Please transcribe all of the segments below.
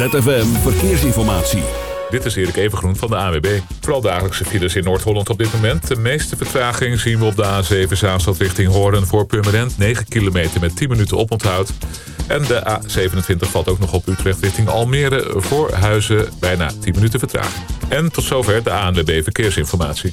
ZFM Verkeersinformatie. Dit is Erik Evengroen van de AWB. Vooral dagelijkse files in Noord-Holland op dit moment. De meeste vertraging zien we op de A7 Zaanstad richting Hoorn voor Purmerend. 9 kilometer met 10 minuten oponthoud. En de A27 valt ook nog op Utrecht richting Almere. Voor Huizen bijna 10 minuten vertraging. En tot zover de ANWB Verkeersinformatie.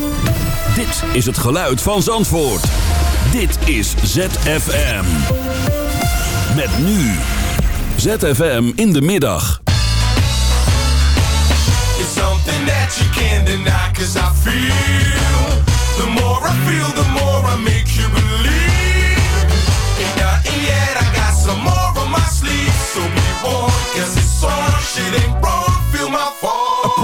Dit is het geluid van Zandvoort. Dit is ZFM. Met nu. ZFM in de middag. It's something that you can't deny Cause I feel The more I feel, the more I make you believe Ain't nothing yet, I got some more on my sleeve So be warned, cause it's on Shit ain't wrong, feel my fall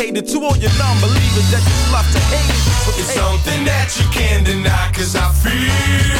to all your non-believers that just love to hate. So It's something that you can't deny Cause I feel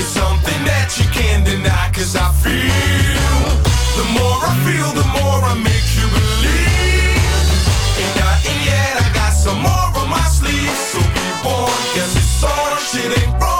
It's something that you can't deny Cause I feel The more I feel, the more I make you believe. Ain't nothing yet, I got some more on my sleeve. So be warned, cause it's on Shit ain't wrong,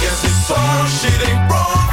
cause it's on Shit ain't wrong,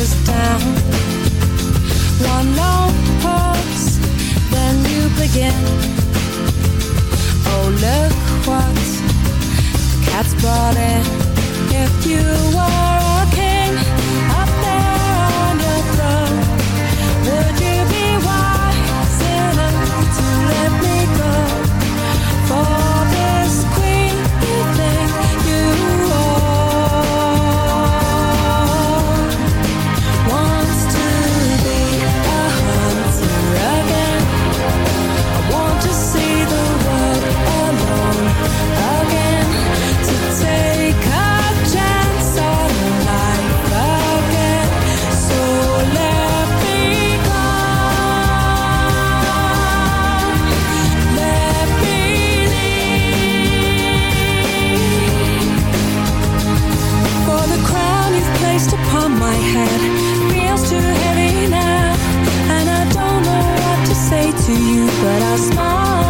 us down. One long pause, then you begin. Oh, look what the cat's brought in. If you were to you, but I smile.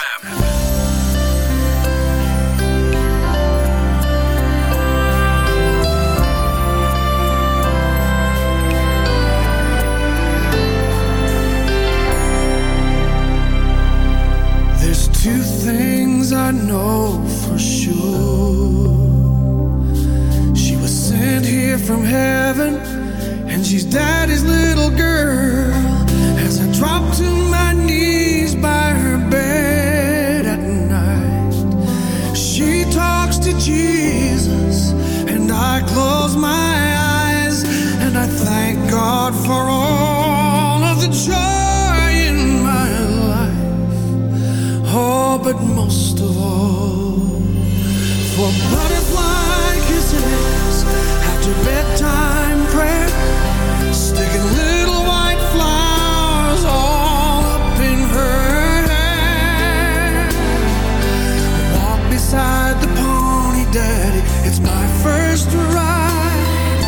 Daddy, It's my first ride.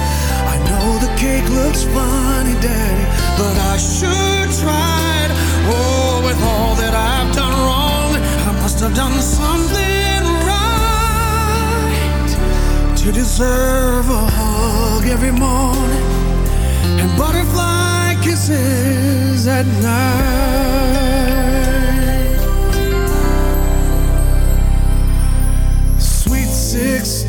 I know the cake looks funny, Daddy, but I should try. Oh, with all that I've done wrong, I must have done something right to deserve a hug every morning and butterfly kisses at night.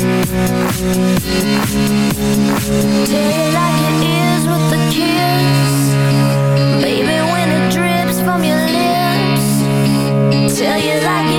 Tell like it is with the kiss baby when it drips from your lips tell you like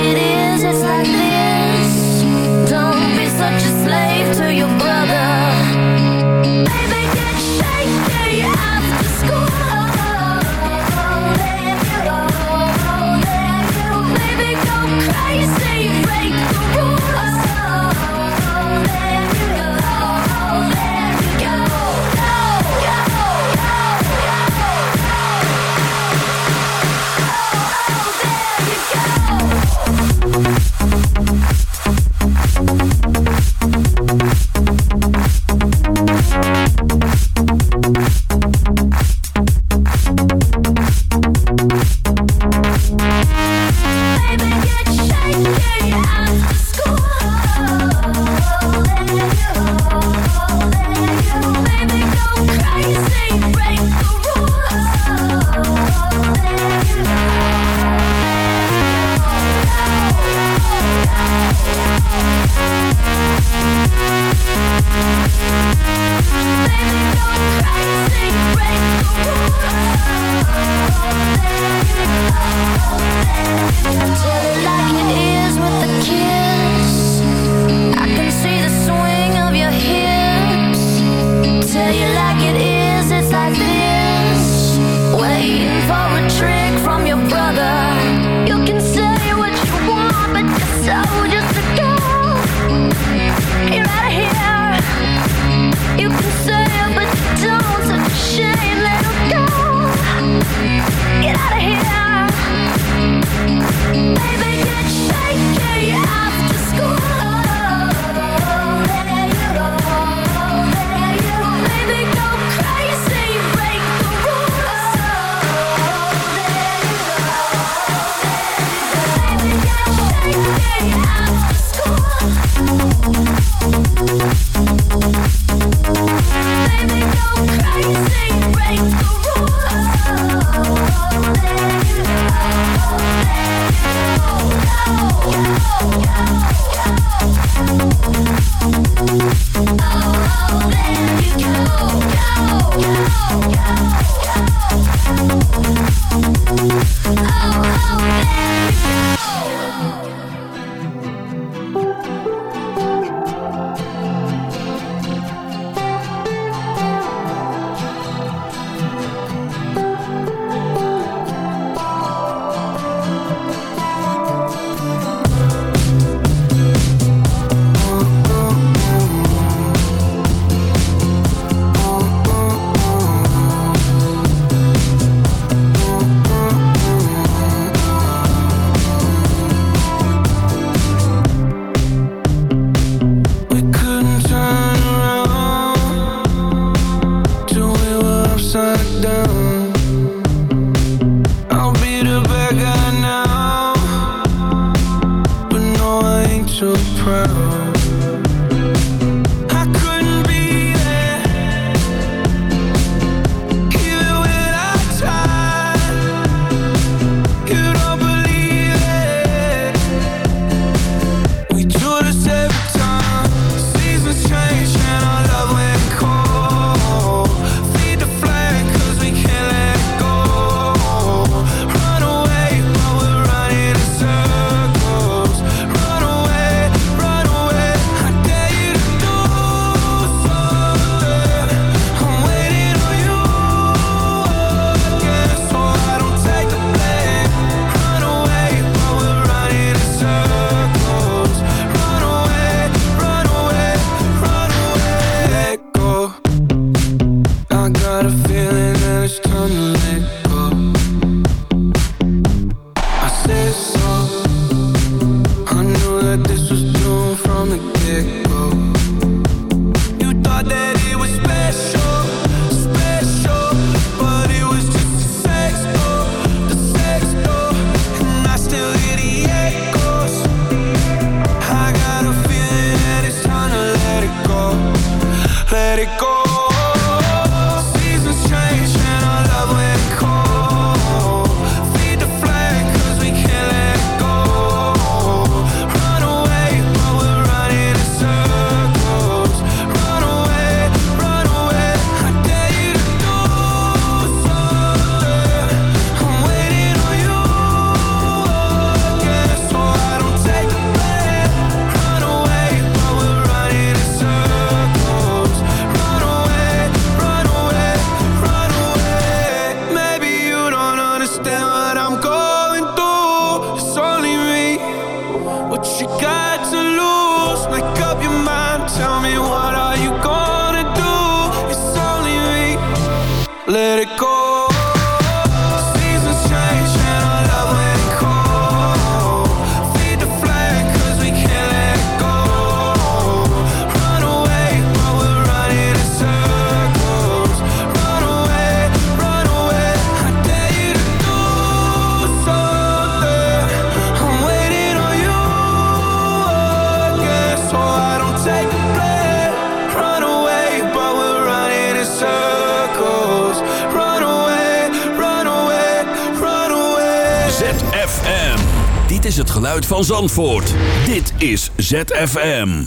is het geluid van Zandvoort. Dit is ZFM.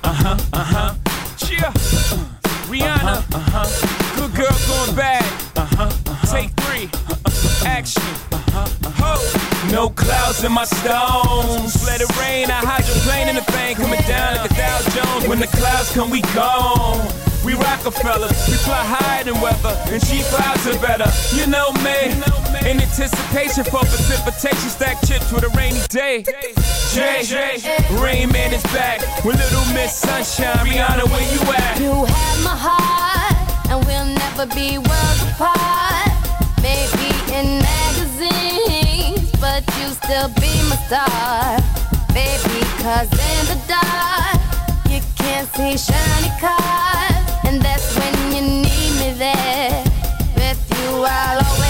Aha, uh-huh, aha. Uh-huh. Cheer. Rihanna. Aha. Good girl going back uh huh Take three. Action. Ho. No clouds in my stones. Let it rain. I hydroplane in the thing. Coming down like a Dow Jones. When the clouds come, we go. We Rockefellers. We fly higher than weather. And she clouds are better. You know me. In anticipation for precipitation, stack chips with a rainy day. Jay, Rain Man is back with Little Miss Sunshine. Rihanna, where you at? You have my heart, and we'll never be worlds apart. Maybe in magazines, but you still be my star. Baby, cause in the dark, you can't see shiny cars. And that's when you need me there. With you, I'll always.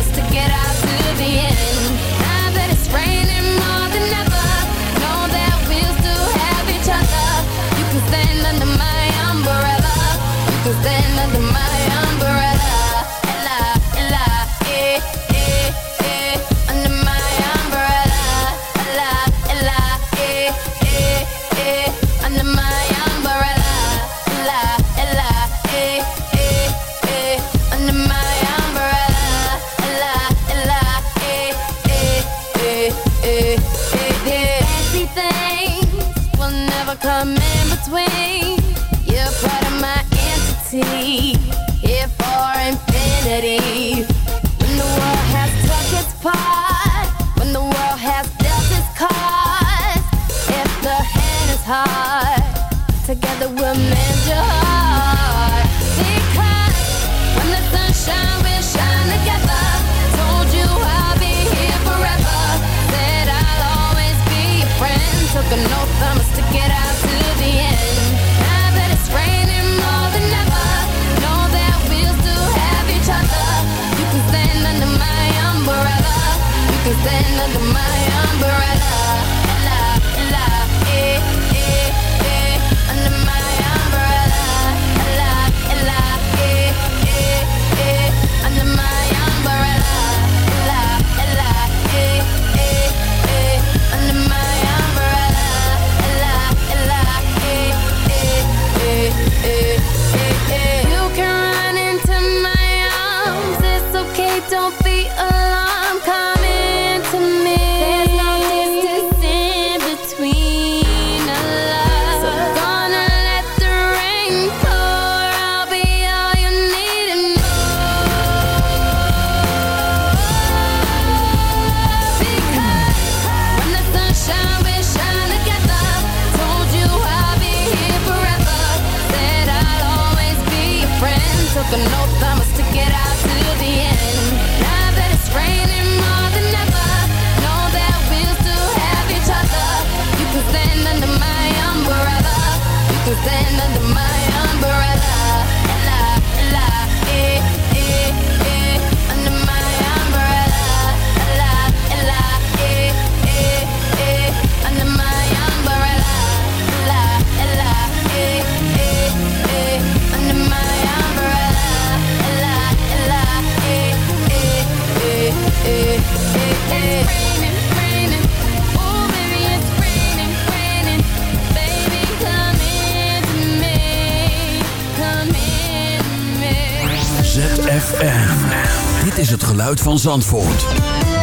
van Zandvoort.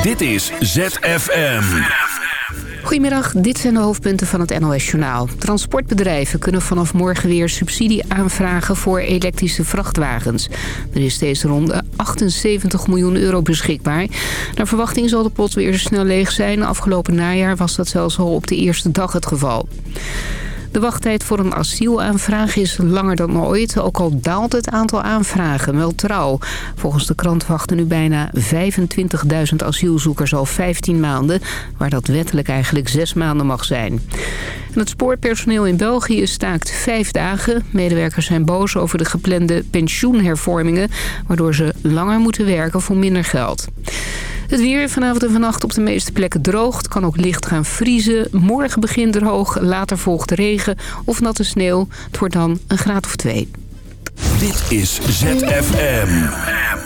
Dit is ZFM. Goedemiddag, dit zijn de hoofdpunten van het NOS-journaal. Transportbedrijven kunnen vanaf morgen weer subsidie aanvragen voor elektrische vrachtwagens. Er is deze ronde 78 miljoen euro beschikbaar. Naar verwachting zal de pot weer snel leeg zijn. Afgelopen najaar was dat zelfs al op de eerste dag het geval. De wachttijd voor een asielaanvraag is langer dan ooit, ook al daalt het aantal aanvragen, wel trouw. Volgens de krant wachten nu bijna 25.000 asielzoekers al 15 maanden, waar dat wettelijk eigenlijk 6 maanden mag zijn. En het spoorpersoneel in België staakt vijf dagen. Medewerkers zijn boos over de geplande pensioenhervormingen, waardoor ze langer moeten werken voor minder geld. Het weer vanavond en vannacht op de meeste plekken droog. Het kan ook licht gaan vriezen. Morgen begint droog, later volgt regen of natte sneeuw. Het wordt dan een graad of twee. Dit is ZFM.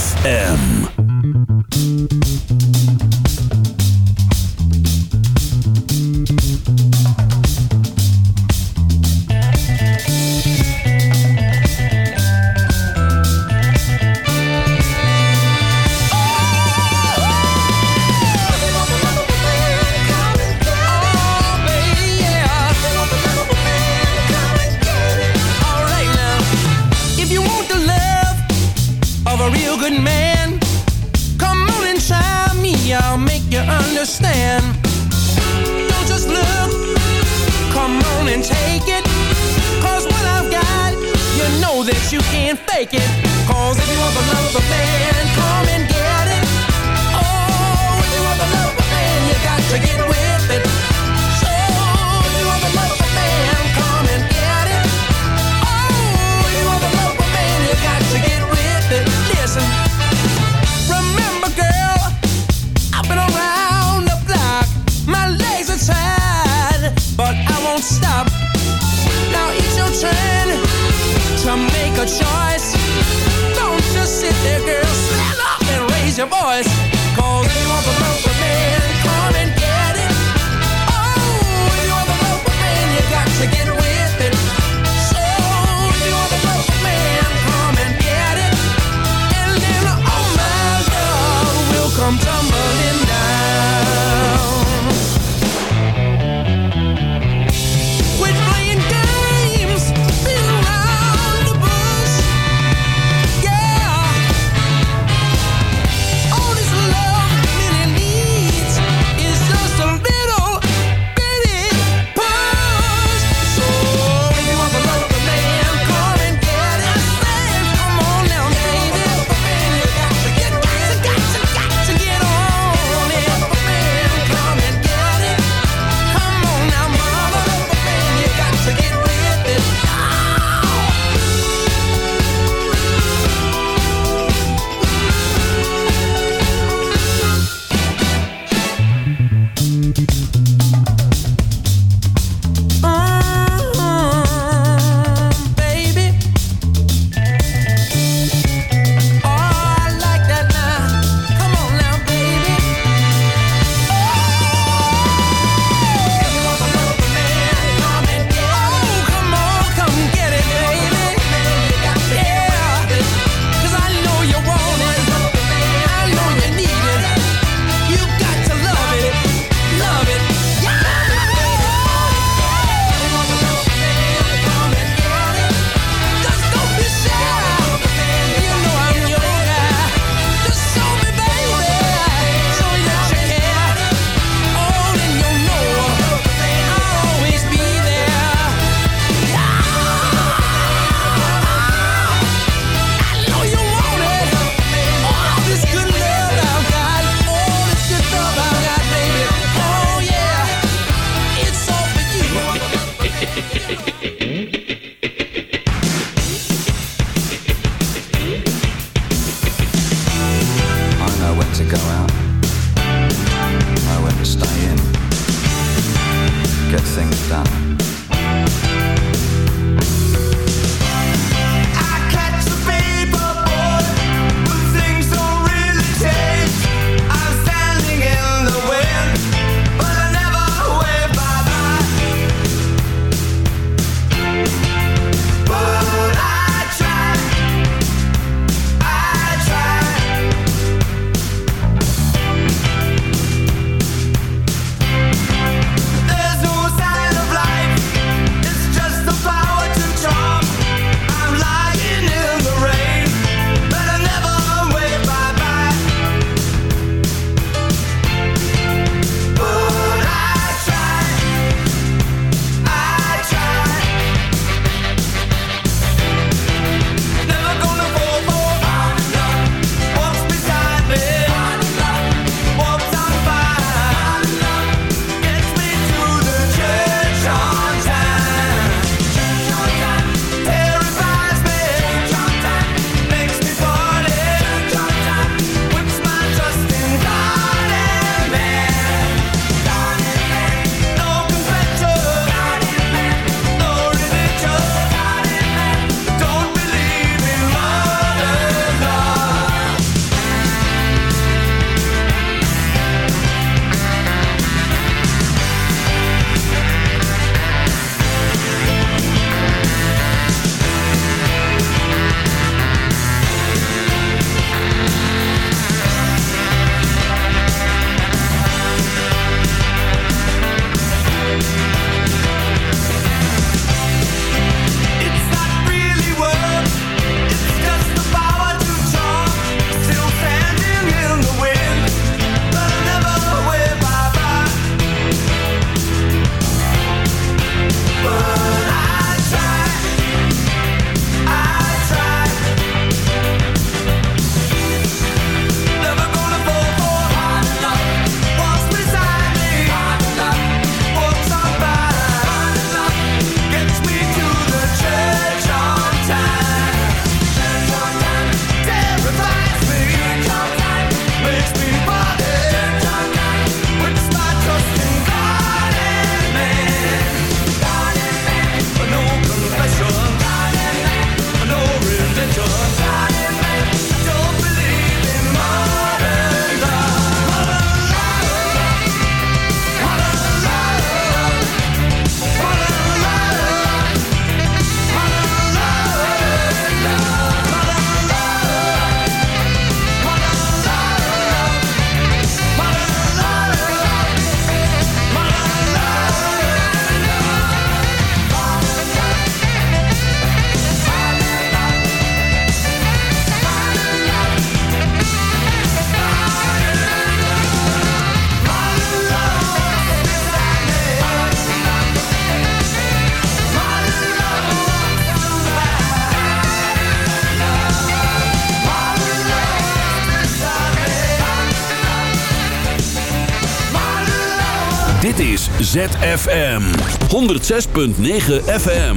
ZFM. ZFM 106.9 FM.